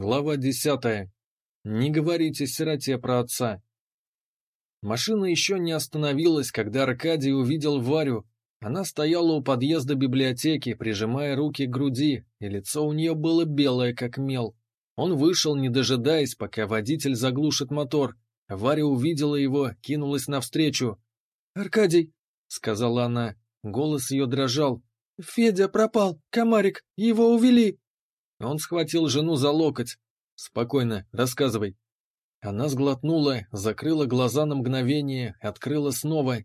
Глава десятая. Не говорите сироте про отца. Машина еще не остановилась, когда Аркадий увидел Варю. Она стояла у подъезда библиотеки, прижимая руки к груди, и лицо у нее было белое, как мел. Он вышел, не дожидаясь, пока водитель заглушит мотор. Варя увидела его, кинулась навстречу. «Аркадий!» — сказала она. Голос ее дрожал. «Федя пропал! Комарик! Его увели!» Он схватил жену за локоть. «Спокойно, рассказывай». Она сглотнула, закрыла глаза на мгновение, открыла снова.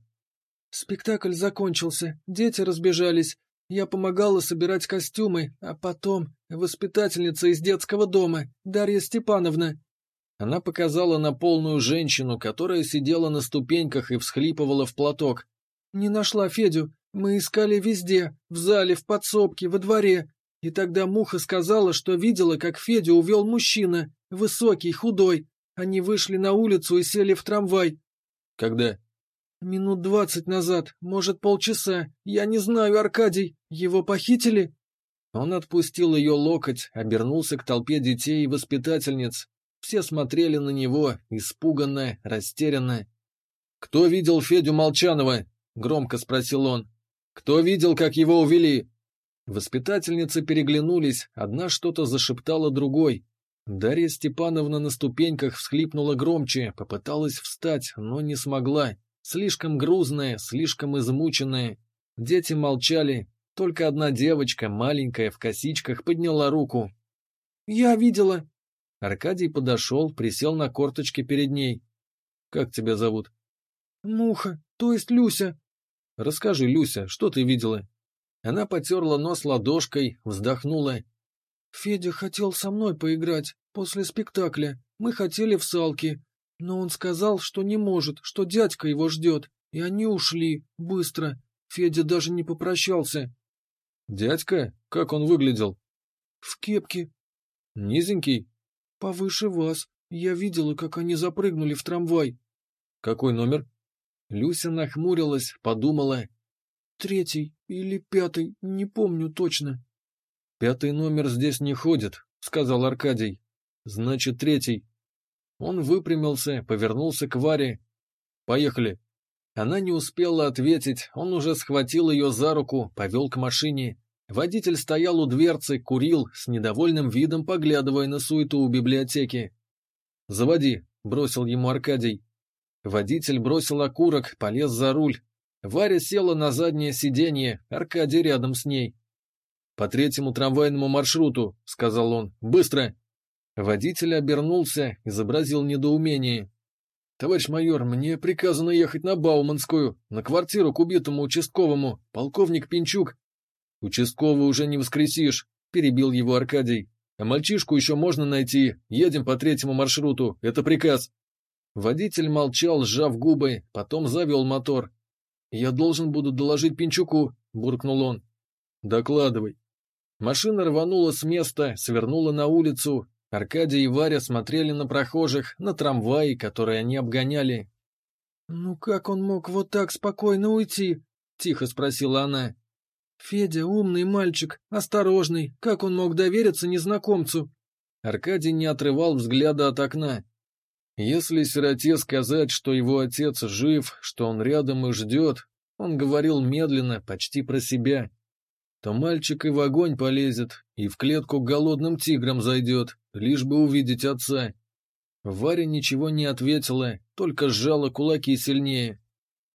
«Спектакль закончился, дети разбежались. Я помогала собирать костюмы, а потом воспитательница из детского дома, Дарья Степановна». Она показала на полную женщину, которая сидела на ступеньках и всхлипывала в платок. «Не нашла Федю. Мы искали везде, в зале, в подсобке, во дворе. И тогда Муха сказала, что видела, как Федю увел мужчина, высокий, худой. Они вышли на улицу и сели в трамвай. Когда? Минут двадцать назад, может, полчаса. Я не знаю, Аркадий. Его похитили? Он отпустил ее локоть, обернулся к толпе детей и воспитательниц. Все смотрели на него, испуганно, растерянно. «Кто видел Федю Молчанова?» — громко спросил он. «Кто видел, как его увели?» Воспитательницы переглянулись, одна что-то зашептала другой. Дарья Степановна на ступеньках всхлипнула громче, попыталась встать, но не смогла. Слишком грузная, слишком измученная. Дети молчали, только одна девочка, маленькая, в косичках, подняла руку. «Я видела». Аркадий подошел, присел на корточки перед ней. «Как тебя зовут?» «Муха, то есть Люся». «Расскажи, Люся, что ты видела?» Она потерла нос ладошкой, вздохнула. «Федя хотел со мной поиграть после спектакля. Мы хотели в салки. Но он сказал, что не может, что дядька его ждет. И они ушли. Быстро. Федя даже не попрощался». «Дядька? Как он выглядел?» «В кепке». «Низенький?» «Повыше вас. Я видела, как они запрыгнули в трамвай». «Какой номер?» Люся нахмурилась, подумала, Третий или пятый, не помню точно. Пятый номер здесь не ходит, сказал Аркадий. Значит, третий. Он выпрямился, повернулся к Варе. Поехали. Она не успела ответить, он уже схватил ее за руку, повел к машине. Водитель стоял у дверцы, курил, с недовольным видом поглядывая на суету у библиотеки. «Заводи», — бросил ему Аркадий. Водитель бросил окурок, полез за руль. Варя села на заднее сиденье, Аркадий рядом с ней. «По третьему трамвайному маршруту», — сказал он. «Быстро!» Водитель обернулся, изобразил недоумение. «Товарищ майор, мне приказано ехать на Бауманскую, на квартиру к убитому участковому, полковник Пинчук». «Участкового уже не воскресишь», — перебил его Аркадий. «А мальчишку еще можно найти. Едем по третьему маршруту. Это приказ». Водитель молчал, сжав губы, потом завел мотор. «Я должен буду доложить Пинчуку», — буркнул он. «Докладывай». Машина рванула с места, свернула на улицу. Аркадий и Варя смотрели на прохожих, на трамваи, которые они обгоняли. «Ну как он мог вот так спокойно уйти?» — тихо спросила она. «Федя умный мальчик, осторожный, как он мог довериться незнакомцу?» Аркадий не отрывал взгляда от окна. Если сироте сказать, что его отец жив, что он рядом и ждет, он говорил медленно, почти про себя, то мальчик и в огонь полезет, и в клетку голодным тиграм зайдет, лишь бы увидеть отца. Варя ничего не ответила, только сжала кулаки сильнее.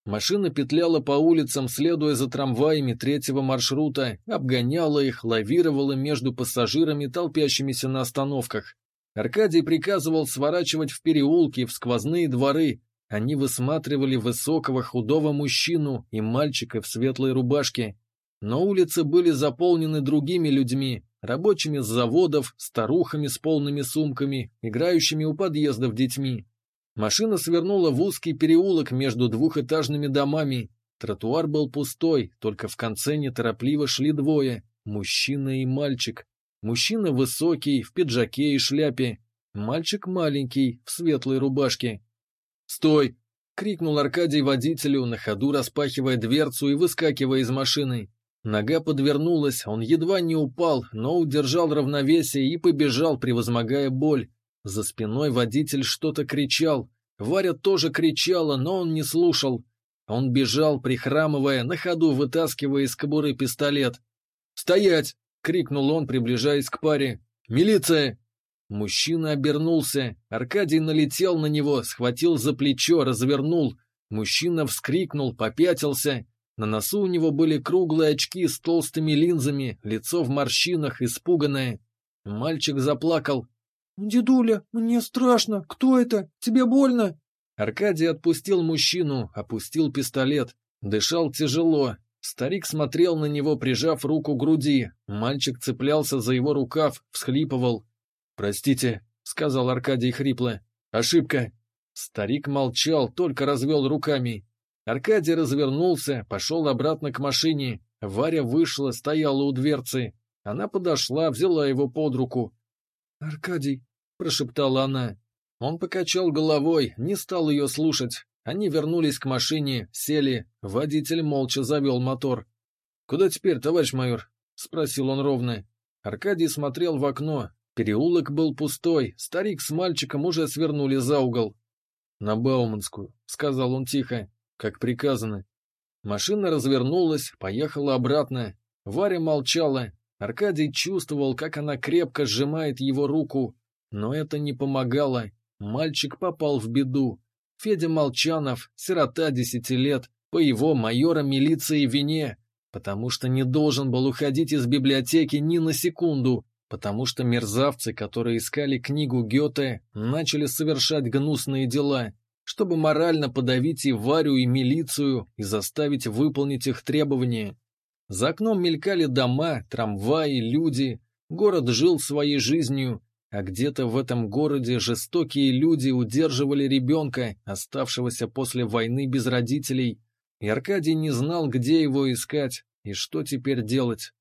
Машина петляла по улицам, следуя за трамваями третьего маршрута, обгоняла их, лавировала между пассажирами, толпящимися на остановках. Аркадий приказывал сворачивать в переулки, в сквозные дворы. Они высматривали высокого худого мужчину и мальчика в светлой рубашке. Но улицы были заполнены другими людьми, рабочими с заводов, старухами с полными сумками, играющими у подъездов детьми. Машина свернула в узкий переулок между двухэтажными домами. Тротуар был пустой, только в конце неторопливо шли двое – мужчина и мальчик. Мужчина высокий, в пиджаке и шляпе. Мальчик маленький, в светлой рубашке. «Стой!» — крикнул Аркадий водителю, на ходу распахивая дверцу и выскакивая из машины. Нога подвернулась, он едва не упал, но удержал равновесие и побежал, превозмогая боль. За спиной водитель что-то кричал. Варя тоже кричала, но он не слушал. Он бежал, прихрамывая, на ходу вытаскивая из кобуры пистолет. «Стоять!» — крикнул он, приближаясь к паре. «Милиция!» Мужчина обернулся. Аркадий налетел на него, схватил за плечо, развернул. Мужчина вскрикнул, попятился. На носу у него были круглые очки с толстыми линзами, лицо в морщинах, испуганное. Мальчик заплакал. «Дедуля, мне страшно. Кто это? Тебе больно?» Аркадий отпустил мужчину, опустил пистолет. Дышал тяжело. Старик смотрел на него, прижав руку к груди. Мальчик цеплялся за его рукав, всхлипывал. «Простите», — сказал Аркадий хрипло. «Ошибка». Старик молчал, только развел руками. Аркадий развернулся, пошел обратно к машине. Варя вышла, стояла у дверцы. Она подошла, взяла его под руку. «Аркадий», — прошептала она. Он покачал головой, не стал ее слушать. Они вернулись к машине, сели. Водитель молча завел мотор. «Куда теперь, товарищ майор?» — спросил он ровно. Аркадий смотрел в окно. Переулок был пустой, старик с мальчиком уже свернули за угол. «На Бауманскую», — сказал он тихо, — «как приказано». Машина развернулась, поехала обратно. Варя молчала. Аркадий чувствовал, как она крепко сжимает его руку, но это не помогало. Мальчик попал в беду. Федя Молчанов, сирота десяти лет, по его майора милиции вине, потому что не должен был уходить из библиотеки ни на секунду, потому что мерзавцы, которые искали книгу Гёте, начали совершать гнусные дела, чтобы морально подавить и Варю, и милицию, и заставить выполнить их требования. За окном мелькали дома, трамваи, люди, город жил своей жизнью, а где-то в этом городе жестокие люди удерживали ребенка, оставшегося после войны без родителей, и Аркадий не знал, где его искать и что теперь делать.